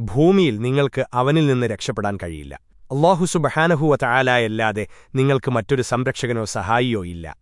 ഭൂമിയിൽ നിങ്ങൾക്ക് അവനിൽ നിന്ന് രക്ഷപ്പെടാൻ കഴിയില്ല. അള്ളാഹു സുബഹാനഹുവ തയാലായല്ലാതെ നിങ്ങൾക്ക് മറ്റൊരു സംരക്ഷകനോ സഹായിയോ ഇല്ല.